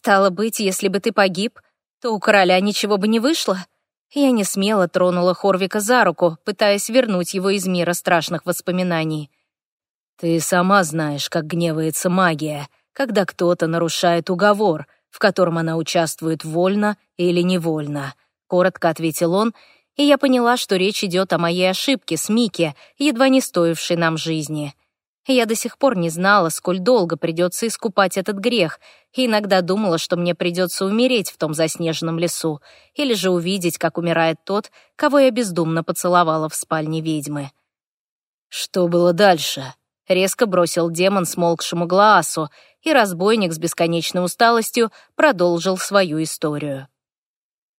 «Стало быть, если бы ты погиб, то у короля ничего бы не вышло?» Я не смело тронула Хорвика за руку, пытаясь вернуть его из мира страшных воспоминаний. «Ты сама знаешь, как гневается магия, когда кто-то нарушает уговор, в котором она участвует вольно или невольно», — коротко ответил он, и я поняла, что речь идет о моей ошибке с Микки, едва не стоившей нам жизни. Я до сих пор не знала, сколь долго придется искупать этот грех, и иногда думала, что мне придется умереть в том заснеженном лесу, или же увидеть, как умирает тот, кого я бездумно поцеловала в спальне ведьмы. «Что было дальше?» — резко бросил демон смолкшему Глаасу, и разбойник с бесконечной усталостью продолжил свою историю.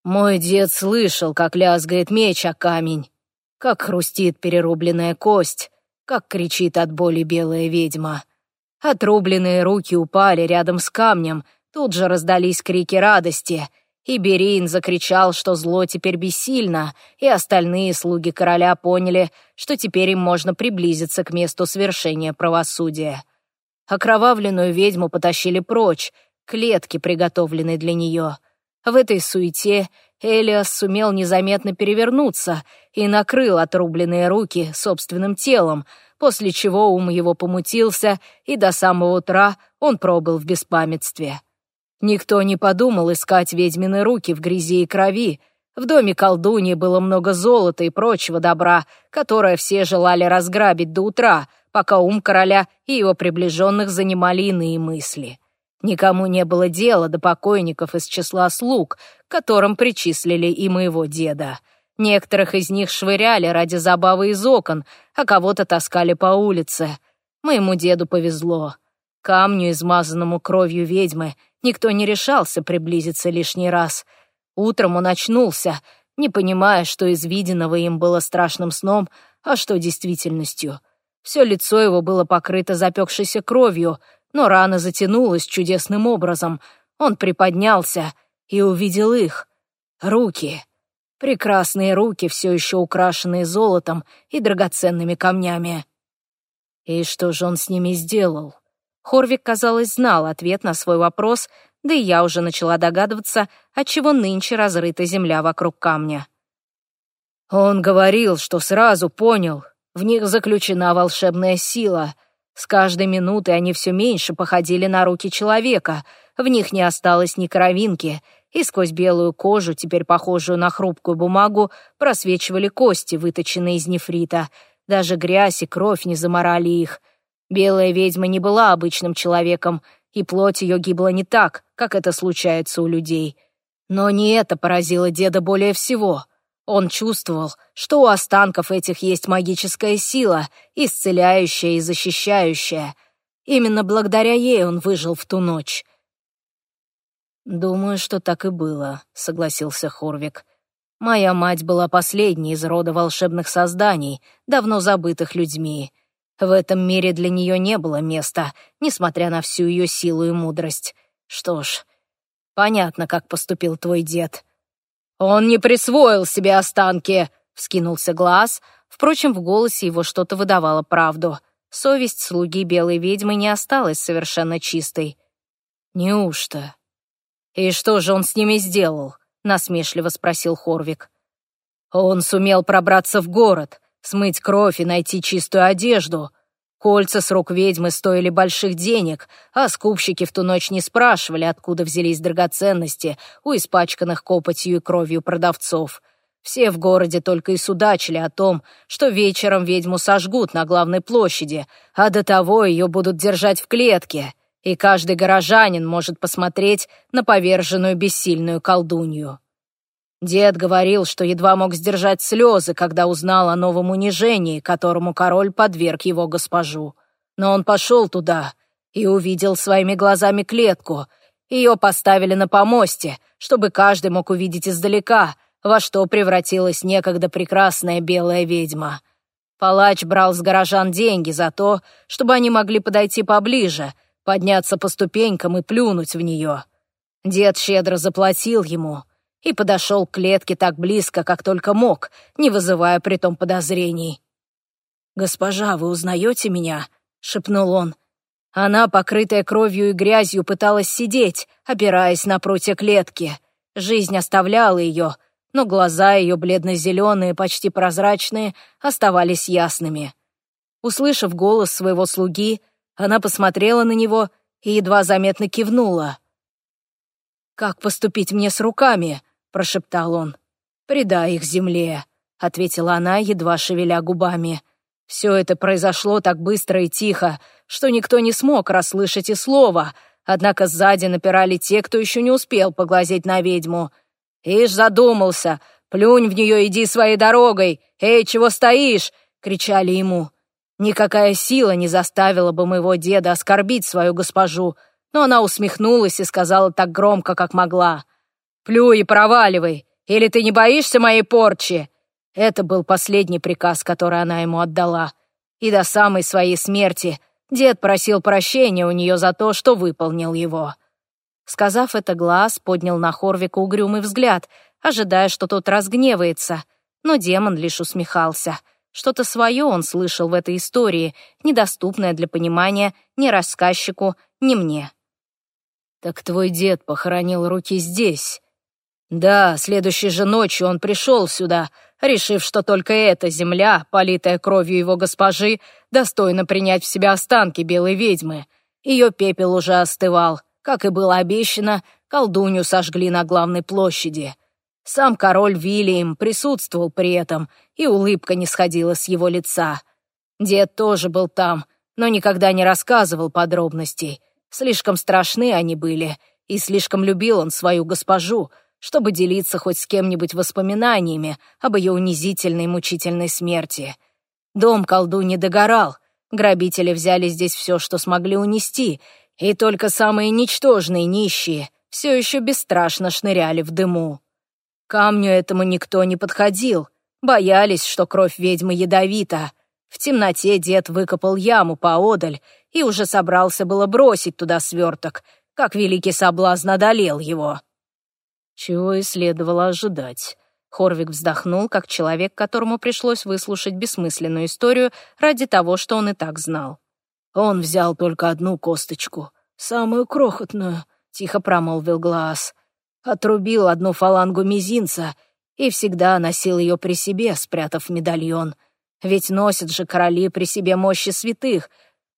«Мой дед слышал, как лязгает меч о камень, как хрустит перерубленная кость, как кричит от боли белая ведьма. Отрубленные руки упали рядом с камнем, тут же раздались крики радости, и Берин закричал, что зло теперь бессильно, и остальные слуги короля поняли, что теперь им можно приблизиться к месту свершения правосудия. Окровавленную ведьму потащили прочь, клетки, приготовленные для нее. В этой суете Элиас сумел незаметно перевернуться и накрыл отрубленные руки собственным телом, после чего ум его помутился, и до самого утра он пробыл в беспамятстве. Никто не подумал искать ведьмины руки в грязи и крови. В доме колдуньи было много золота и прочего добра, которое все желали разграбить до утра, пока ум короля и его приближенных занимали иные мысли. Никому не было дела до покойников из числа слуг, которым причислили и моего деда. Некоторых из них швыряли ради забавы из окон, а кого-то таскали по улице. Моему деду повезло. Камню, измазанному кровью ведьмы, никто не решался приблизиться лишний раз. Утром он очнулся, не понимая, что из виденного им было страшным сном, а что действительностью. Все лицо его было покрыто запекшейся кровью — но рана затянулась чудесным образом. Он приподнялся и увидел их. Руки. Прекрасные руки, все еще украшенные золотом и драгоценными камнями. И что же он с ними сделал? Хорвик, казалось, знал ответ на свой вопрос, да и я уже начала догадываться, отчего нынче разрыта земля вокруг камня. Он говорил, что сразу понял, в них заключена волшебная сила — с каждой минутой они все меньше походили на руки человека, в них не осталось ни кровинки, и сквозь белую кожу, теперь похожую на хрупкую бумагу, просвечивали кости, выточенные из нефрита. Даже грязь и кровь не заморали их. Белая ведьма не была обычным человеком, и плоть ее гибла не так, как это случается у людей. Но не это поразило деда более всего — он чувствовал, что у останков этих есть магическая сила, исцеляющая и защищающая. Именно благодаря ей он выжил в ту ночь. «Думаю, что так и было», — согласился Хорвик. «Моя мать была последней из рода волшебных созданий, давно забытых людьми. В этом мире для нее не было места, несмотря на всю ее силу и мудрость. Что ж, понятно, как поступил твой дед». «Он не присвоил себе останки!» — вскинулся глаз. Впрочем, в голосе его что-то выдавало правду. Совесть слуги белой ведьмы не осталась совершенно чистой. «Неужто?» «И что же он с ними сделал?» — насмешливо спросил Хорвик. «Он сумел пробраться в город, смыть кровь и найти чистую одежду. Кольца с рук ведьмы стоили больших денег, а скупщики в ту ночь не спрашивали, откуда взялись драгоценности у испачканных копотью и кровью продавцов. Все в городе только и судачили о том, что вечером ведьму сожгут на главной площади, а до того ее будут держать в клетке, и каждый горожанин может посмотреть на поверженную бессильную колдунью. Дед говорил, что едва мог сдержать слезы, когда узнал о новом унижении, которому король подверг его госпожу. Но он пошел туда и увидел своими глазами клетку. Ее поставили на помосте, чтобы каждый мог увидеть издалека, во что превратилась некогда прекрасная белая ведьма. Палач брал с горожан деньги за то, чтобы они могли подойти поближе, подняться по ступенькам и плюнуть в нее. Дед щедро заплатил ему — и подошел к клетке так близко, как только мог, не вызывая притом подозрений. «Госпожа, вы узнаете меня?» — шепнул он. Она, покрытая кровью и грязью, пыталась сидеть, опираясь на прутья клетки. Жизнь оставляла ее, но глаза ее, бледно-зеленые, почти прозрачные, оставались ясными. Услышав голос своего слуги, она посмотрела на него и едва заметно кивнула. «Как поступить мне с руками?» — прошептал он. «Предай их земле», — ответила она, едва шевеля губами. Все это произошло так быстро и тихо, что никто не смог расслышать и слова, однако сзади напирали те, кто еще не успел поглазеть на ведьму. «Ишь, задумался! Плюнь в нее, иди своей дорогой! Эй, чего стоишь?» — кричали ему. Никакая сила не заставила бы моего деда оскорбить свою госпожу, но она усмехнулась и сказала так громко, как могла. «Плюй и проваливай, или ты не боишься моей порчи?» Это был последний приказ, который она ему отдала. И до самой своей смерти дед просил прощения у нее за то, что выполнил его. Сказав это, Глаз поднял на Хорвика угрюмый взгляд, ожидая, что тот разгневается, но демон лишь усмехался. Что-то свое он слышал в этой истории, недоступное для понимания ни рассказчику, ни мне. «Так твой дед похоронил руки здесь?» «Да, следующей же ночью он пришел сюда, решив, что только эта земля, политая кровью его госпожи, достойна принять в себя останки белой ведьмы. Ее пепел уже остывал. Как и было обещано, колдунью сожгли на главной площади. Сам король Вильям присутствовал при этом, и улыбка не сходила с его лица. Дед тоже был там, но никогда не рассказывал подробностей. Слишком страшны они были, и слишком любил он свою госпожу — чтобы делиться хоть с кем-нибудь воспоминаниями об ее унизительной мучительной смерти. Дом колдуни догорал, грабители взяли здесь все, что смогли унести, и только самые ничтожные нищие все еще бесстрашно шныряли в дыму. Камню этому никто не подходил, боялись, что кровь ведьмы ядовита. В темноте дед выкопал яму поодаль и уже собрался было бросить туда сверток, как великий соблазн одолел его. Чего и следовало ожидать. Хорвик вздохнул, как человек, которому пришлось выслушать бессмысленную историю ради того, что он и так знал. «Он взял только одну косточку, самую крохотную», — тихо промолвил Глаз. «Отрубил одну фалангу мизинца и всегда носил ее при себе, спрятав медальон. Ведь носят же короли при себе мощи святых,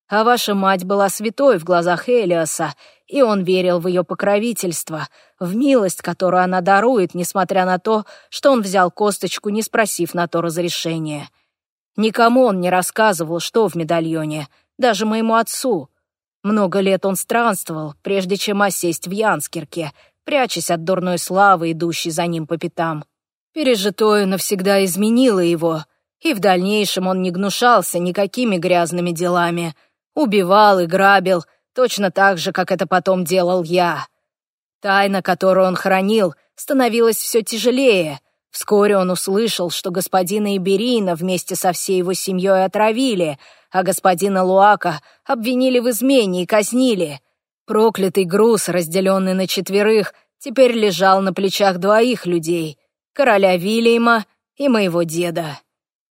а ваша мать была святой в глазах Элиаса, и он верил в ее покровительство, в милость, которую она дарует, несмотря на то, что он взял косточку, не спросив на то разрешения. Никому он не рассказывал, что в медальоне, даже моему отцу. Много лет он странствовал, прежде чем осесть в Янскирке, прячась от дурной славы, идущей за ним по пятам. Пережитое навсегда изменило его, и в дальнейшем он не гнушался никакими грязными делами — Убивал и грабил, точно так же, как это потом делал я. Тайна, которую он хранил, становилась все тяжелее. Вскоре он услышал, что господина Иберина вместе со всей его семьей отравили, а господина Луака обвинили в измене и казнили. Проклятый груз, разделенный на четверых, теперь лежал на плечах двоих людей — короля Вильяма и моего деда.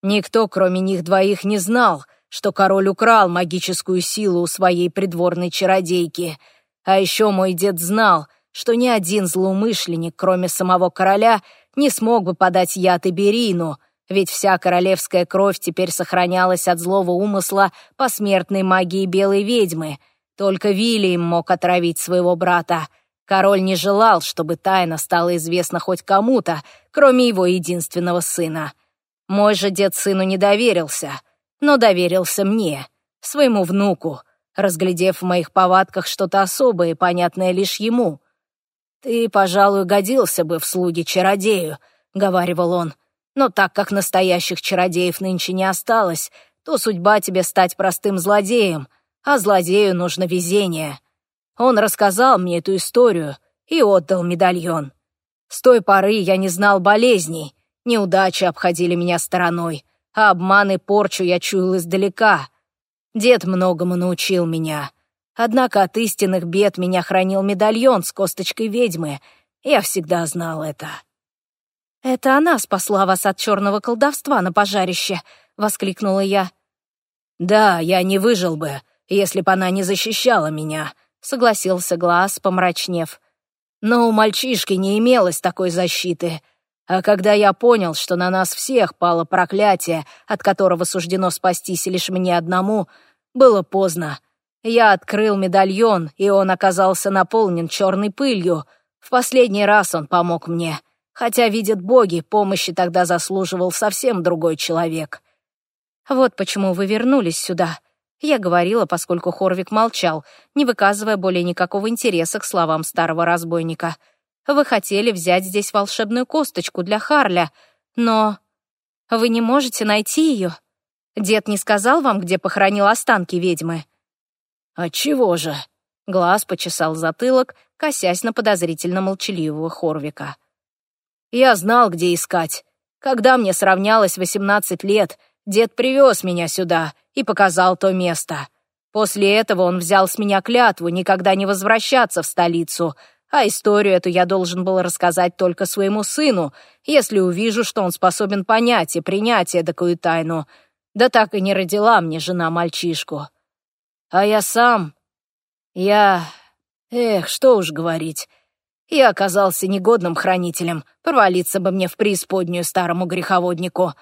Никто, кроме них двоих, не знал, что король украл магическую силу у своей придворной чародейки. А еще мой дед знал, что ни один злоумышленник, кроме самого короля, не смог бы подать яд Иберину, ведь вся королевская кровь теперь сохранялась от злого умысла посмертной магии белой ведьмы. Только Вильям мог отравить своего брата. Король не желал, чтобы тайна стала известна хоть кому-то, кроме его единственного сына. Мой же дед сыну не доверился — но доверился мне, своему внуку, разглядев в моих повадках что-то особое, понятное лишь ему. «Ты, пожалуй, годился бы в слуги чародею», — говаривал он, «но так как настоящих чародеев нынче не осталось, то судьба тебе стать простым злодеем, а злодею нужно везение». Он рассказал мне эту историю и отдал медальон. С той поры я не знал болезней, неудачи обходили меня стороной, а обман и порчу я чуял издалека. Дед многому научил меня. Однако от истинных бед меня хранил медальон с косточкой ведьмы. Я всегда знал это. «Это она спасла вас от черного колдовства на пожарище», — воскликнула я. «Да, я не выжил бы, если б она не защищала меня», — согласился Глаз, помрачнев. «Но у мальчишки не имелось такой защиты. А когда я понял, что на нас всех пало проклятие, от которого суждено спастись лишь мне одному, было поздно. Я открыл медальон, и он оказался наполнен черной пылью. В последний раз он помог мне. Хотя, видят боги, помощи тогда заслуживал совсем другой человек. Вот почему вы вернулись сюда. Я говорила, поскольку Хорвик молчал, не выказывая более никакого интереса к словам старого разбойника. Вы хотели взять здесь волшебную косточку для Харля, но вы не можете найти ее. Дед не сказал вам, где похоронил останки ведьмы? «Отчего же?» — Глаз почесал затылок, косясь на подозрительно молчаливого Хорвика. «Я знал, где искать. Когда мне сравнялось восемнадцать лет, дед привез меня сюда и показал то место. После этого он взял с меня клятву никогда не возвращаться в столицу, а историю эту я должен был рассказать только своему сыну, если увижу, что он способен понять и принять эдакую тайну. Да так и не родила мне жена мальчишку. А я сам... Я... Эх, что уж говорить. Я оказался негодным хранителем. Провалиться бы мне в преисподнюю старому греховоднику.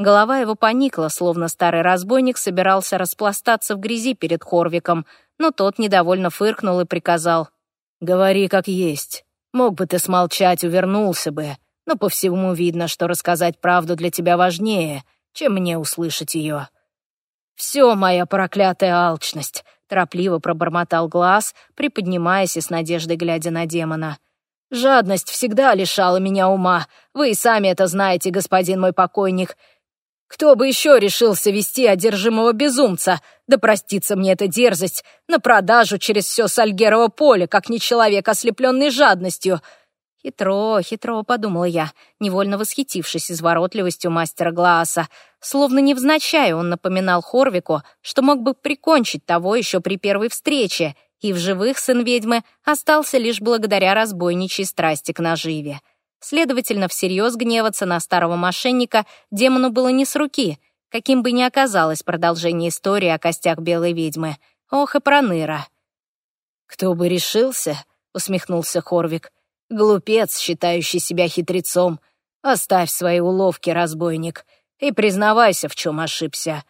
Голова его поникла, словно старый разбойник собирался распластаться в грязи перед Хорвиком, но тот недовольно фыркнул и приказал. «Говори как есть. Мог бы ты смолчать, увернулся бы, но по всему видно, что рассказать правду для тебя важнее, чем мне услышать ее. «Все моя проклятая алчность», — торопливо пробормотал глаз, приподнимаясь и с надеждой глядя на демона. «Жадность всегда лишала меня ума. Вы и сами это знаете, господин мой покойник. Кто бы еще решился вести одержимого безумца? Да простится мне эта дерзость, на продажу через все Сальгерово поле, как не человек, ослепленный жадностью. Хитро, хитро, подумала я, невольно восхитившись изворотливостью мастера Глааса. Словно невзначай он напоминал Хорвику, что мог бы прикончить того еще при первой встрече, и в живых сын ведьмы остался лишь благодаря разбойничьей страсти к наживе. Следовательно, всерьез гневаться на старого мошенника демону было не с руки, каким бы ни оказалось продолжение истории о костях белой ведьмы. Ох и проныра. «Кто бы решился?» — усмехнулся Хорвик — Глупец, считающий себя хитрецом. Оставь свои уловки, разбойник, и признавайся, в чем ошибся».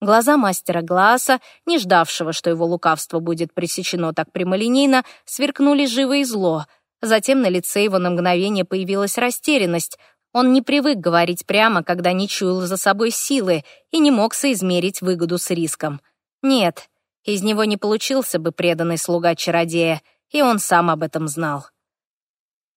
Глаза мастера Глааса, не ждавшего, что его лукавство будет пресечено так прямолинейно, сверкнули живо и зло. Затем на лице его на мгновение появилась растерянность. Он не привык говорить прямо, когда не чуял за собой силы и не мог соизмерить выгоду с риском. Нет, из него не получился бы преданный слуга чародея, и он сам об этом знал.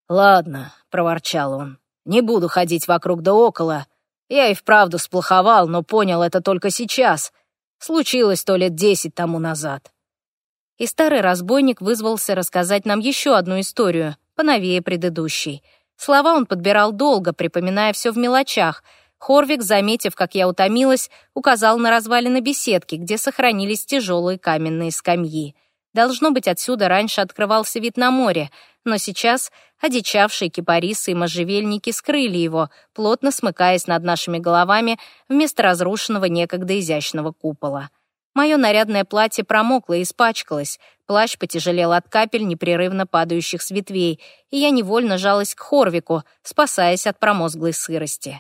«Ладно», — проворчал он, — «не буду ходить вокруг да около. Я и вправду сплоховал, но понял это только сейчас. Случилось то лет десять тому назад». И старый разбойник вызвался рассказать нам еще одну историю, поновее предыдущей. Слова он подбирал долго, припоминая все в мелочах. Хорвик, заметив, как я утомилась, указал на развалины беседки, где сохранились тяжелые каменные скамьи. Должно быть, отсюда раньше открывался вид на море, но сейчас одичавшие кипарисы и можжевельники скрыли его, плотно смыкаясь над нашими головами вместо разрушенного некогда изящного купола. Мое нарядное платье промокло и испачкалось, плащ потяжелел от капель непрерывно падающих с ветвей, и я невольно жалась к Хорвику, спасаясь от промозглой сырости.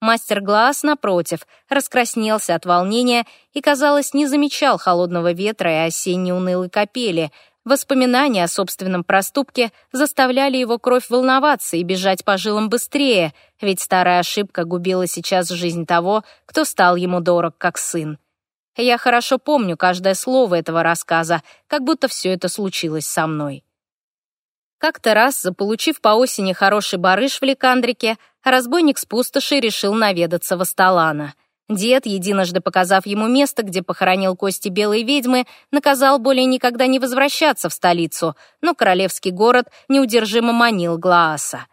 Мастер Глаз, напротив, раскраснелся от волнения и, казалось, не замечал холодного ветра и осенней унылой капели. Воспоминания о собственном проступке заставляли его кровь волноваться и бежать по жилам быстрее, ведь старая ошибка губила сейчас жизнь того, кто стал ему дорог как сын. Я хорошо помню каждое слово этого рассказа, как будто все это случилось со мной. Как-то раз, заполучив по осени хороший барыш в Ликандрике, разбойник с пустоши решил наведаться в Асталана. Дед, единожды показав ему место, где похоронил кости белой ведьмы, наказал более никогда не возвращаться в столицу, но королевский город неудержимо манил Глааса.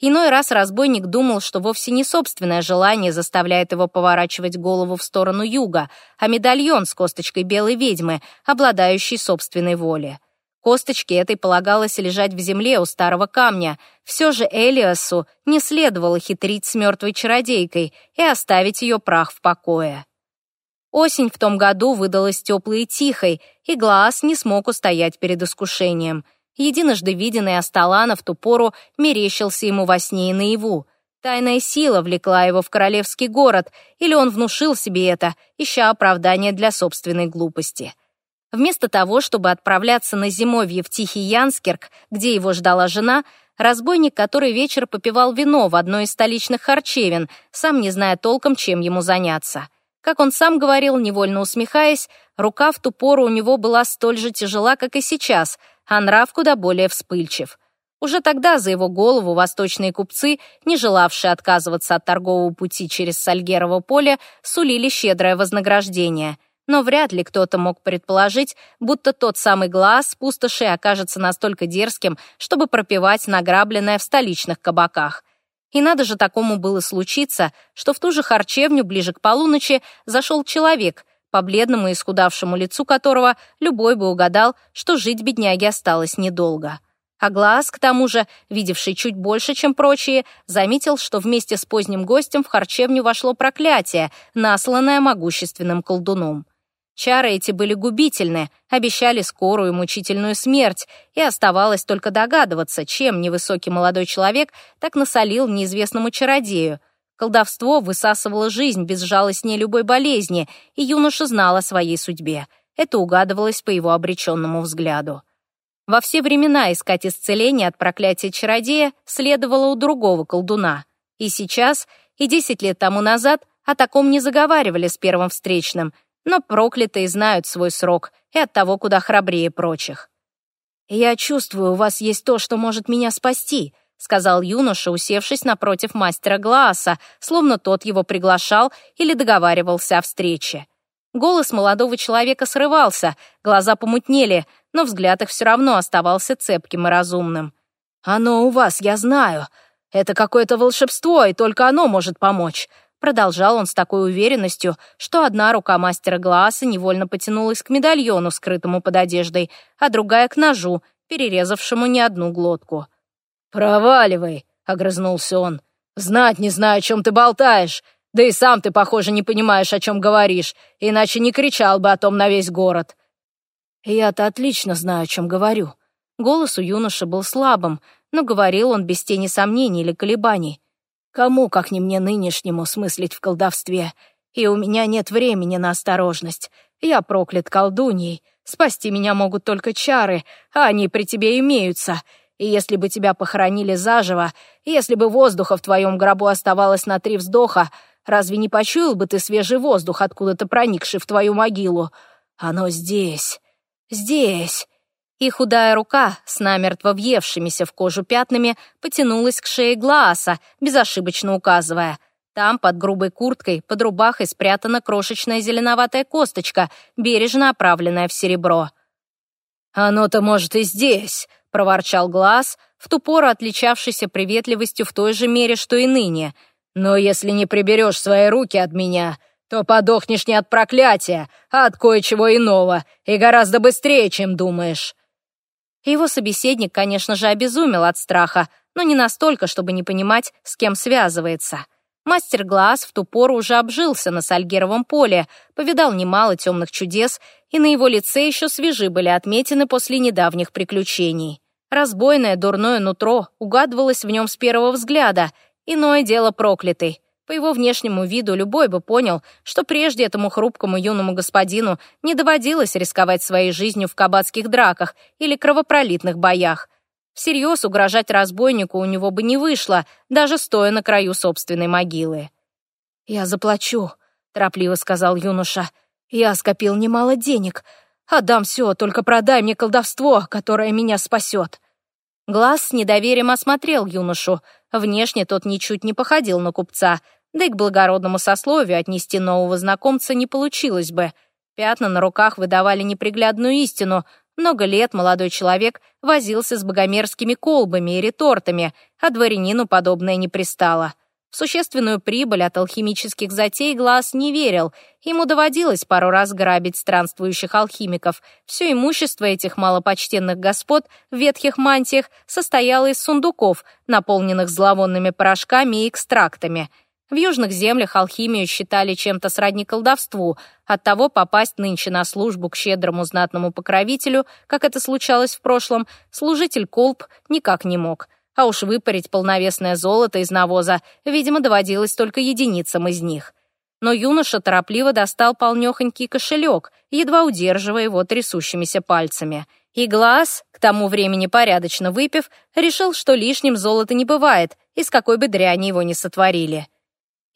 Иной раз разбойник думал, что вовсе не собственное желание заставляет его поворачивать голову в сторону юга, а медальон с косточкой белой ведьмы, обладающий собственной волей. Косточке этой полагалось лежать в земле у старого камня. Все же Элиасу не следовало хитрить с мертвой чародейкой и оставить ее прах в покое. Осень в том году выдалась теплой и тихой, и Глаас не смог устоять перед искушением. Единожды виденный Асталана в ту пору мерещился ему во сне и наяву. Тайная сила влекла его в королевский город, или он внушил себе это, ища оправдание для собственной глупости. Вместо того, чтобы отправляться на зимовье в Тихий Янскерк, где его ждала жена, разбойник, который вечер попивал вино в одной из столичных харчевин, сам не зная толком, чем ему заняться. Как он сам говорил, невольно усмехаясь, рука в ту пору у него была столь же тяжела, как и сейчас, а нрав куда более вспыльчив. Уже тогда за его голову восточные купцы, не желавшие отказываться от торгового пути через Сальгерово поле, сулили щедрое вознаграждение — но вряд ли кто-то мог предположить, будто тот самый глаз пустоши окажется настолько дерзким, чтобы пропивать награбленное в столичных кабаках. И надо же такому было случиться, что в ту же харчевню ближе к полуночи зашел человек, по бледному и исхудавшему лицу которого любой бы угадал, что жить бедняге осталось недолго. А глаз, к тому же, видевший чуть больше, чем прочие, заметил, что вместе с поздним гостем в харчевню вошло проклятие, насланное могущественным колдуном. Чары эти были губительны, обещали скорую мучительную смерть, и оставалось только догадываться, чем невысокий молодой человек так насолил неизвестному чародею. Колдовство высасывало жизнь безжалостнее любой болезни, и юноша знал о своей судьбе. Это угадывалось по его обреченному взгляду. Во все времена искать исцеление от проклятия чародея следовало у другого колдуна. И сейчас, и десять лет тому назад о таком не заговаривали с первым встречным — но проклятые знают свой срок и от того куда храбрее прочих. «Я чувствую, у вас есть то, что может меня спасти», сказал юноша, усевшись напротив мастера Глааса, словно тот его приглашал или договаривался о встрече. Голос молодого человека срывался, глаза помутнели, но взгляд их все равно оставался цепким и разумным. «Оно у вас, я знаю. Это какое-то волшебство, и только оно может помочь. Продолжал он с такой уверенностью, что одна рука мастера Глааса невольно потянулась к медальону, скрытому под одеждой, а другая — к ножу, перерезавшему не одну глотку. «Проваливай!» — огрызнулся он. «Знать не знаю, о чем ты болтаешь. Да и сам ты, похоже, не понимаешь, о чем говоришь, иначе не кричал бы о том на весь город». «Я-то отлично знаю, о чем говорю». Голос у юноши был слабым, но говорил он без тени сомнений или колебаний. Кому, как не мне нынешнему, смыслить в колдовстве? И у меня нет времени на осторожность. Я проклят колдуньей. Спасти меня могут только чары, а они при тебе имеются. И если бы тебя похоронили заживо, если бы воздуха в твоем гробу оставалось на три вздоха, разве не почуял бы ты свежий воздух, откуда-то проникший в твою могилу? Оно здесь, здесь и худая рука с намертво въевшимися в кожу пятнами потянулась к шее Глааса, безошибочно указывая. Там, под грубой курткой, под рубахой спрятана крошечная зеленоватая косточка, бережно оправленная в серебро. «Оно-то, может, и здесь», — проворчал Глаз, в ту пору отличавшийся приветливостью в той же мере, что и ныне. «Но если не приберешь свои руки от меня, то подохнешь не от проклятия, а от кое-чего иного, и гораздо быстрее, чем думаешь». Его собеседник, конечно же, обезумел от страха, но не настолько, чтобы не понимать, с кем связывается. Мастер Глаз в ту пору уже обжился на Сальгеровом поле, повидал немало темных чудес, и на его лице еще свежи были отметины после недавних приключений. Разбойное дурное нутро угадывалось в нем с первого взгляда, иное дело проклятый. По его внешнему виду любой бы понял, что прежде этому хрупкому юному господину не доводилось рисковать своей жизнью в кабацких драках или кровопролитных боях. Всерьез угрожать разбойнику у него бы не вышло, даже стоя на краю собственной могилы. «Я заплачу», — торопливо сказал юноша. «Я скопил немало денег. Отдам все, только продай мне колдовство, которое меня спасет». Глаз с недоверием осмотрел юношу. Внешне тот ничуть не походил на купца — да и к благородному сословию отнести нового знакомца не получилось бы. Пятна на руках выдавали неприглядную истину. Много лет молодой человек возился с богомерзкими колбами и ретортами, а дворянину подобное не пристало. В существенную прибыль от алхимических затей глаз не верил. Ему доводилось пару раз грабить странствующих алхимиков. Все имущество этих малопочтенных господ в ветхих мантиях состояло из сундуков, наполненных зловонными порошками и экстрактами — В южных землях алхимию считали чем-то сродни колдовству, оттого попасть нынче на службу к щедрому знатному покровителю, как это случалось в прошлом, служитель колб никак не мог. А уж выпарить полновесное золото из навоза, видимо, доводилось только единицам из них. Но юноша торопливо достал полнёхонький кошелек, едва удерживая его трясущимися пальцами. И глаз, к тому времени порядочно выпив, решил, что лишним золота не бывает, и с какой бы дряни его не сотворили.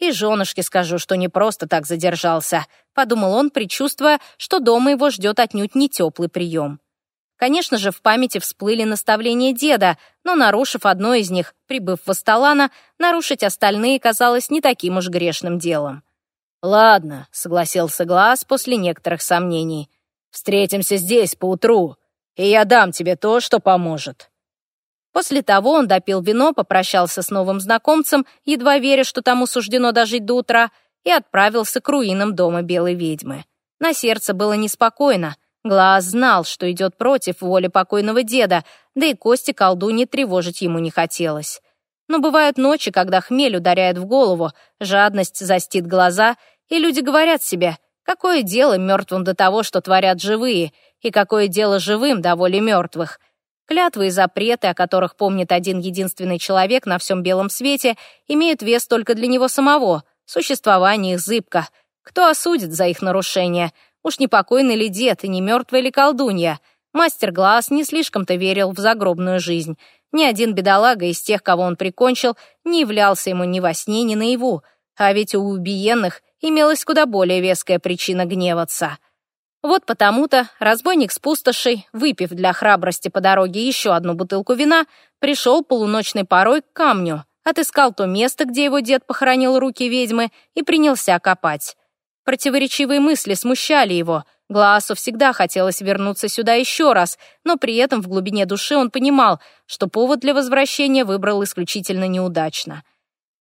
И женушке скажу, что не просто так задержался, подумал он, предчувствуя, что дома его ждет отнюдь не теплый прием. Конечно же, в памяти всплыли наставления деда, но, нарушив одно из них, прибыв в Асталана, нарушить остальные казалось не таким уж грешным делом. «Ладно», — согласился Глаз после некоторых сомнений. «Встретимся здесь поутру, и я дам тебе то, что поможет». После того он допил вино, попрощался с новым знакомцем, едва веря, что тому суждено дожить до утра, и отправился к руинам дома белой ведьмы. На сердце было неспокойно. Глаз знал, что идет против воли покойного деда, да и кости колдуни тревожить ему не хотелось. Но бывают ночи, когда хмель ударяет в голову, жадность застит глаза, и люди говорят себе, какое дело мертвым до того, что творят живые, и какое дело живым до воли мертвых — Клятвы и запреты, о которых помнит один единственный человек на всем белом свете, имеют вес только для него самого. Существование их зыбко. Кто осудит за их нарушение? Уж не покойный ли дед и не мертвая ли колдунья? Мастер Глаз не слишком-то верил в загробную жизнь. Ни один бедолага из тех, кого он прикончил, не являлся ему ни во сне, ни наяву. А ведь у убиенных имелась куда более веская причина гневаться — вот потому-то разбойник с пустошей, выпив для храбрости по дороге еще одну бутылку вина, пришел полуночной порой к камню, отыскал то место, где его дед похоронил руки ведьмы, и принялся копать. Противоречивые мысли смущали его. Глаасу всегда хотелось вернуться сюда еще раз, но при этом в глубине души он понимал, что повод для возвращения выбрал исключительно неудачно.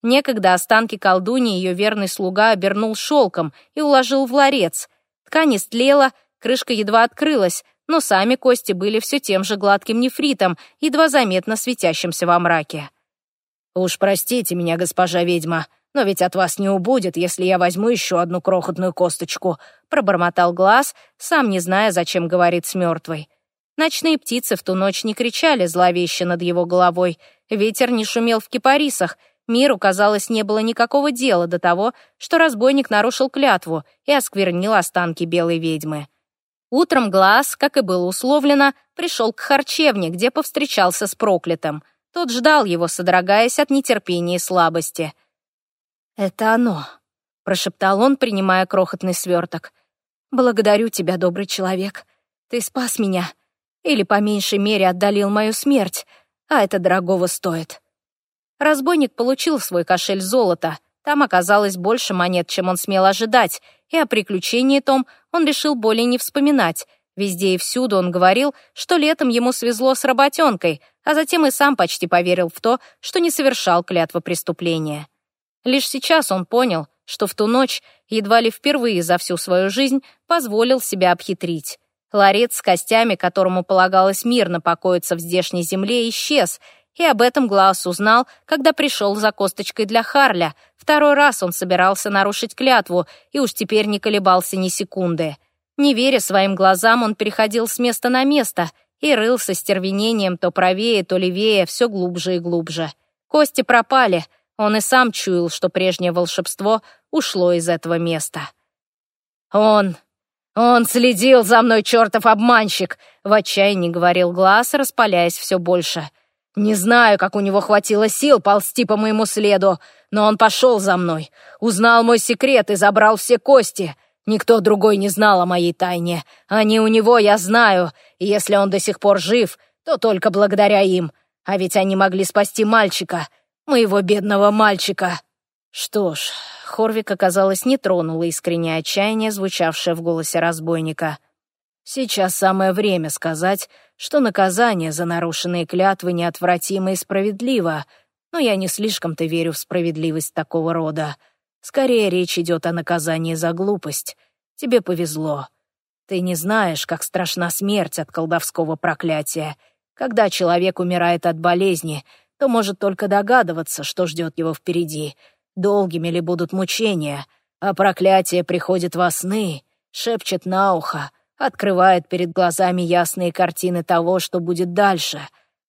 Некогда останки колдуни ее верный слуга обернул шелком и уложил в ларец — Ткань истлела, крышка едва открылась, но сами кости были все тем же гладким нефритом, едва заметно светящимся во мраке. «Уж простите меня, госпожа ведьма, но ведь от вас не убудет, если я возьму еще одну крохотную косточку», пробормотал глаз, сам не зная, зачем говорит с мертвой. Ночные птицы в ту ночь не кричали зловеще над его головой, ветер не шумел в кипарисах, Миру, казалось, не было никакого дела до того, что разбойник нарушил клятву и осквернил останки белой ведьмы. Утром Глаз, как и было условлено, пришел к харчевне, где повстречался с проклятым. Тот ждал его, содрогаясь от нетерпения и слабости. «Это оно», — прошептал он, принимая крохотный сверток. «Благодарю тебя, добрый человек. Ты спас меня. Или, по меньшей мере, отдалил мою смерть, а это дорогого стоит». Разбойник получил в свой кошель золото. Там оказалось больше монет, чем он смел ожидать, и о приключении том он решил более не вспоминать. Везде и всюду он говорил, что летом ему свезло с работенкой, а затем и сам почти поверил в то, что не совершал клятва преступления. Лишь сейчас он понял, что в ту ночь, едва ли впервые за всю свою жизнь, позволил себя обхитрить. Ларец с костями, которому полагалось мирно покоиться в здешней земле, исчез — и об этом Глаус узнал, когда пришел за косточкой для Харля. Второй раз он собирался нарушить клятву и уж теперь не колебался ни секунды. Не веря своим глазам, он переходил с места на место и рыл со стервенением то правее, то левее, все глубже и глубже. Кости пропали, он и сам чуял, что прежнее волшебство ушло из этого места. «Он... он следил за мной, чертов обманщик!» — в отчаянии говорил Глаз, распаляясь все больше — не знаю, как у него хватило сил ползти по моему следу, но он пошел за мной, узнал мой секрет и забрал все кости. Никто другой не знал о моей тайне. Они у него, я знаю, и если он до сих пор жив, то только благодаря им. А ведь они могли спасти мальчика, моего бедного мальчика. Что ж, Хорвик, оказалось, не тронуло искреннее отчаяние, звучавшее в голосе разбойника. Сейчас самое время сказать, что наказание за нарушенные клятвы неотвратимо и справедливо, но я не слишком-то верю в справедливость такого рода. Скорее речь идет о наказании за глупость. Тебе повезло. Ты не знаешь, как страшна смерть от колдовского проклятия. Когда человек умирает от болезни, то может только догадываться, что ждет его впереди. долгими ли будут мучения, а проклятие приходит во сны, шепчет на ухо, открывает перед глазами ясные картины того, что будет дальше.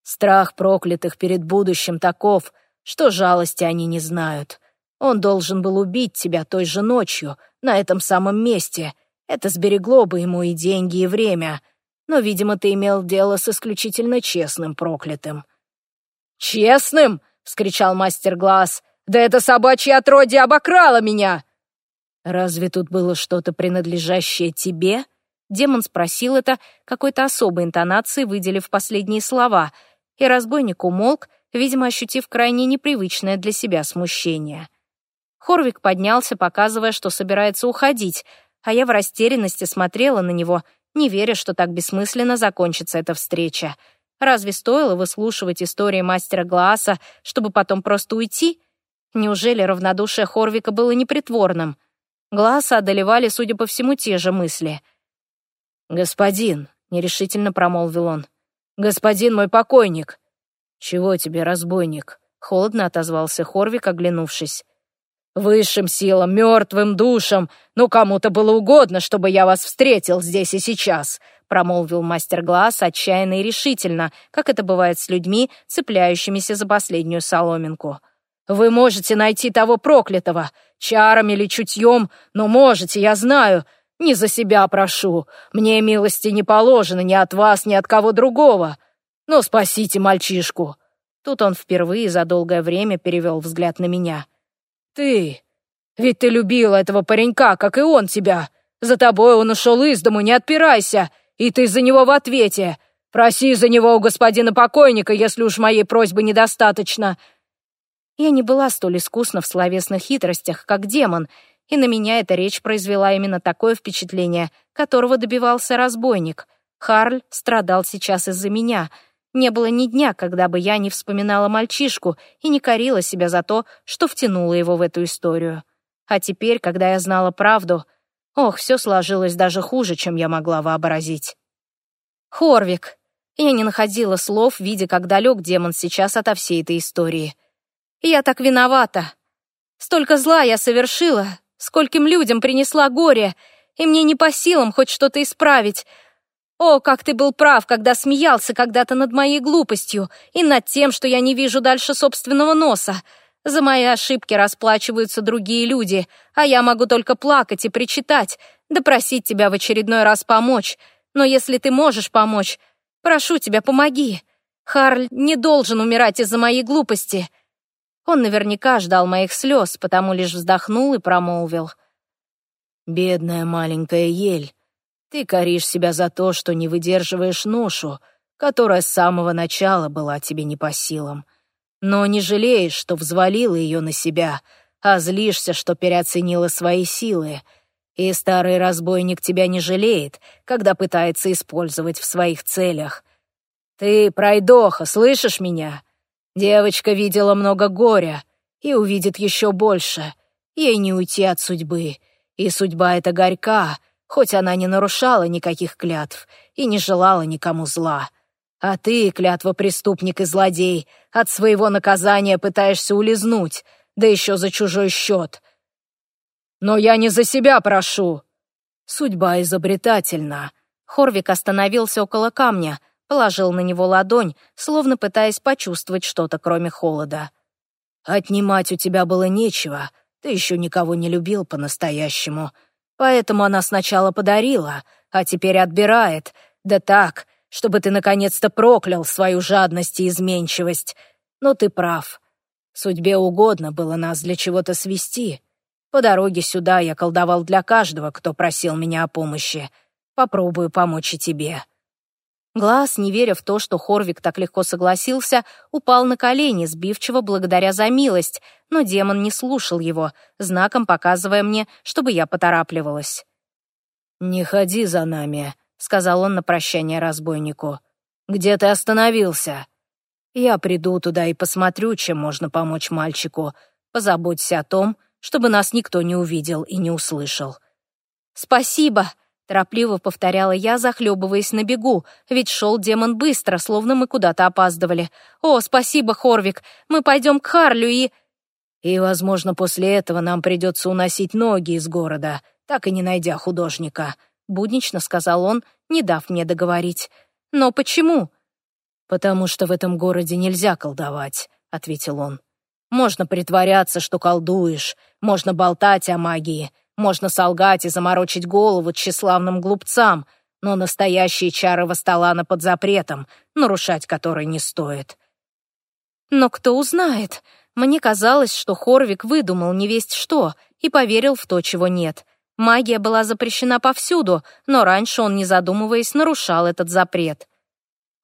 Страх проклятых перед будущим таков, что жалости они не знают. Он должен был убить тебя той же ночью, на этом самом месте. Это сберегло бы ему и деньги, и время. Но, видимо, ты имел дело с исключительно честным проклятым». «Честным?» — вскричал мастер Глаз. «Да это собачье отродье обокрало меня!» «Разве тут было что-то, принадлежащее тебе?» Демон спросил это какой-то особой интонацией, выделив последние слова, и разбойник умолк, видимо, ощутив крайне непривычное для себя смущение. Хорвик поднялся, показывая, что собирается уходить, а я в растерянности смотрела на него, не веря, что так бессмысленно закончится эта встреча. Разве стоило выслушивать истории мастера Глааса, чтобы потом просто уйти? Неужели равнодушие Хорвика было непритворным? Глааса одолевали, судя по всему, те же мысли. «Господин», — нерешительно промолвил он, — «господин мой покойник». «Чего тебе, разбойник?» — холодно отозвался Хорвик, оглянувшись. Высшим силам, мертвым душам. Ну, кому-то было угодно, чтобы я вас встретил здесь и сейчас», промолвил мастер Глаз отчаянно и решительно, как это бывает с людьми, цепляющимися за последнюю соломинку. «Вы можете найти того проклятого, чаром или чутьем, но можете, я знаю. Не за себя прошу. Мне милости не положено ни от вас, ни от кого другого. Но спасите мальчишку». Тут он впервые за долгое время перевел взгляд на меня. «Ты! Ведь ты любила этого паренька, как и он тебя. За тобой он ушел из дому, не отпирайся, и ты за него в ответе. Проси за него у господина покойника, если уж моей просьбы недостаточно». Я не была столь искусна в словесных хитростях, как демон, и на меня эта речь произвела именно такое впечатление, которого добивался разбойник. Харль страдал сейчас из-за меня — не было ни дня, когда бы я не вспоминала мальчишку и не корила себя за то, что втянула его в эту историю. А теперь, когда я знала правду, ох, все сложилось даже хуже, чем я могла вообразить. Хорвик. Я не находила слов, видя, как далек демон сейчас ото всей этой истории. Я так виновата. Столько зла я совершила, скольким людям принесла горе, и мне не по силам хоть что-то исправить, о, как ты был прав, когда смеялся когда-то над моей глупостью и над тем, что я не вижу дальше собственного носа. За мои ошибки расплачиваются другие люди, а я могу только плакать и причитать, да просить тебя в очередной раз помочь. Но если ты можешь помочь, прошу тебя, помоги. Харль не должен умирать из-за моей глупости. Он наверняка ждал моих слез, потому лишь вздохнул и промолвил. «Бедная маленькая ель, ты коришь себя за то, что не выдерживаешь ношу, которая с самого начала была тебе не по силам. Но не жалеешь, что взвалила ее на себя, а злишься, что переоценила свои силы. И старый разбойник тебя не жалеет, когда пытается использовать в своих целях. Ты, пройдоха, слышишь меня? Девочка видела много горя и увидит еще больше. Ей не уйти от судьбы, и судьба эта горька — хоть она не нарушала никаких клятв и не желала никому зла. А ты, клятва преступник и злодей, от своего наказания пытаешься улизнуть, да еще за чужой счет. Но я не за себя прошу. Судьба изобретательна. Хорвик остановился около камня, положил на него ладонь, словно пытаясь почувствовать что-то, кроме холода. Отнимать у тебя было нечего, ты еще никого не любил по-настоящему. Поэтому она сначала подарила, а теперь отбирает. Да так, чтобы ты наконец-то проклял свою жадность и изменчивость. Но ты прав. Судьбе угодно было нас для чего-то свести. По дороге сюда я колдовал для каждого, кто просил меня о помощи. Попробую помочь и тебе. Глаз, не веря в то, что Хорвик так легко согласился, упал на колени, сбивчиво благодаря за милость, но демон не слушал его, знаком показывая мне, чтобы я поторапливалась. «Не ходи за нами», — сказал он на прощание разбойнику. «Где ты остановился?» «Я приду туда и посмотрю, чем можно помочь мальчику. Позаботься о том, чтобы нас никто не увидел и не услышал». «Спасибо», Торопливо повторяла я, захлебываясь на бегу, ведь шел демон быстро, словно мы куда-то опаздывали. «О, спасибо, Хорвик! Мы пойдем к Харлю и...» И, возможно, после этого нам придется уносить ноги из города, так и не найдя художника», — буднично сказал он, не дав мне договорить. «Но почему?» «Потому что в этом городе нельзя колдовать», — ответил он. «Можно притворяться, что колдуешь, можно болтать о магии, можно солгать и заморочить голову тщеславным глупцам, но настоящие чары Васталана под запретом, нарушать которые не стоит». «Но кто узнает?» Мне казалось, что Хорвик выдумал невесть что и поверил в то, чего нет. Магия была запрещена повсюду, но раньше он, не задумываясь, нарушал этот запрет.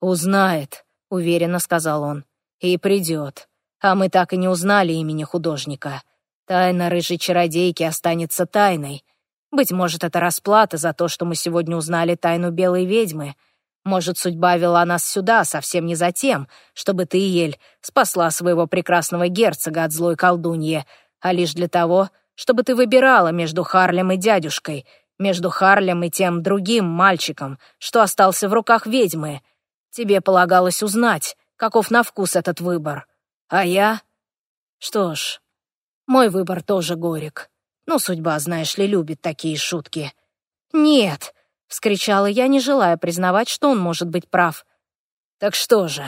«Узнает», — уверенно сказал он, — «и придет. А мы так и не узнали имени художника. Тайна рыжей чародейки останется тайной. Быть может, это расплата за то, что мы сегодня узнали тайну белой ведьмы». Может, судьба вела нас сюда совсем не за тем, чтобы ты, Ель, спасла своего прекрасного герцога от злой колдуньи, а лишь для того, чтобы ты выбирала между Харлем и дядюшкой, между Харлем и тем другим мальчиком, что остался в руках ведьмы. Тебе полагалось узнать, каков на вкус этот выбор. А я? Что ж, мой выбор тоже горек. Ну, судьба, знаешь ли, любит такие шутки. Нет, — вскричала я, не желая признавать, что он может быть прав. «Так что же,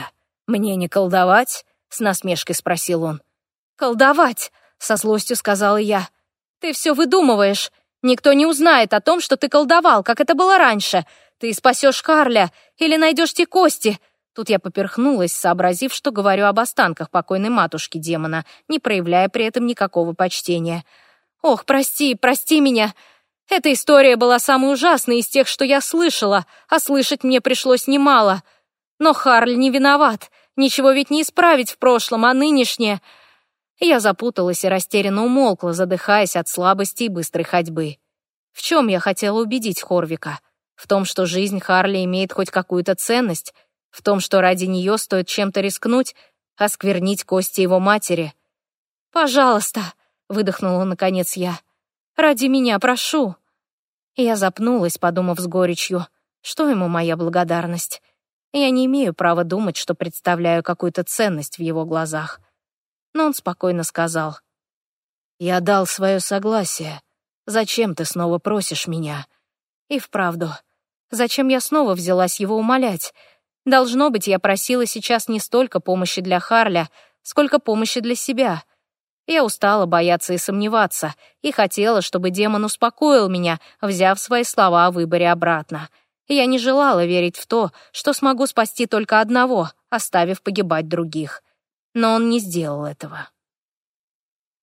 мне не колдовать?» — с насмешкой спросил он. «Колдовать!» — со злостью сказала я. «Ты все выдумываешь. Никто не узнает о том, что ты колдовал, как это было раньше. Ты спасешь Карля или найдешь те кости». Тут я поперхнулась, сообразив, что говорю об останках покойной матушки демона, не проявляя при этом никакого почтения. «Ох, прости, прости меня. Эта история была самой ужасной из тех, что я слышала, а слышать мне пришлось немало. Но Харль не виноват. Ничего ведь не исправить в прошлом, а нынешнее... Я запуталась и растерянно умолкла, задыхаясь от слабости и быстрой ходьбы. В чем я хотела убедить Хорвика? В том, что жизнь Харли имеет хоть какую-то ценность? В том, что ради нее стоит чем-то рискнуть, осквернить кости его матери? «Пожалуйста», — выдохнула наконец я, — «ради меня, прошу». Я запнулась, подумав с горечью, что ему моя благодарность. Я не имею права думать, что представляю какую-то ценность в его глазах. Но он спокойно сказал. «Я дал свое согласие. Зачем ты снова просишь меня?» И вправду, зачем я снова взялась его умолять? Должно быть, я просила сейчас не столько помощи для Харля, сколько помощи для себя. Я устала бояться и сомневаться, и хотела, чтобы демон успокоил меня, взяв свои слова о выборе обратно. Я не желала верить в то, что смогу спасти только одного, оставив погибать других. Но он не сделал этого.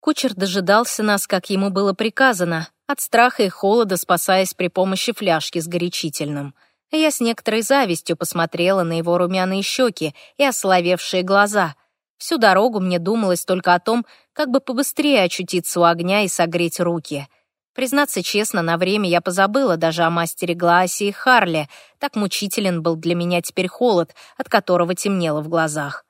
Кучер дожидался нас, как ему было приказано, от страха и холода спасаясь при помощи фляжки с горячительным. Я с некоторой завистью посмотрела на его румяные щеки и ословевшие глаза — Всю дорогу мне думалось только о том, как бы побыстрее очутиться у огня и согреть руки. Признаться честно, на время я позабыла даже о мастере Глаасе и Харле. Так мучителен был для меня теперь холод, от которого темнело в глазах.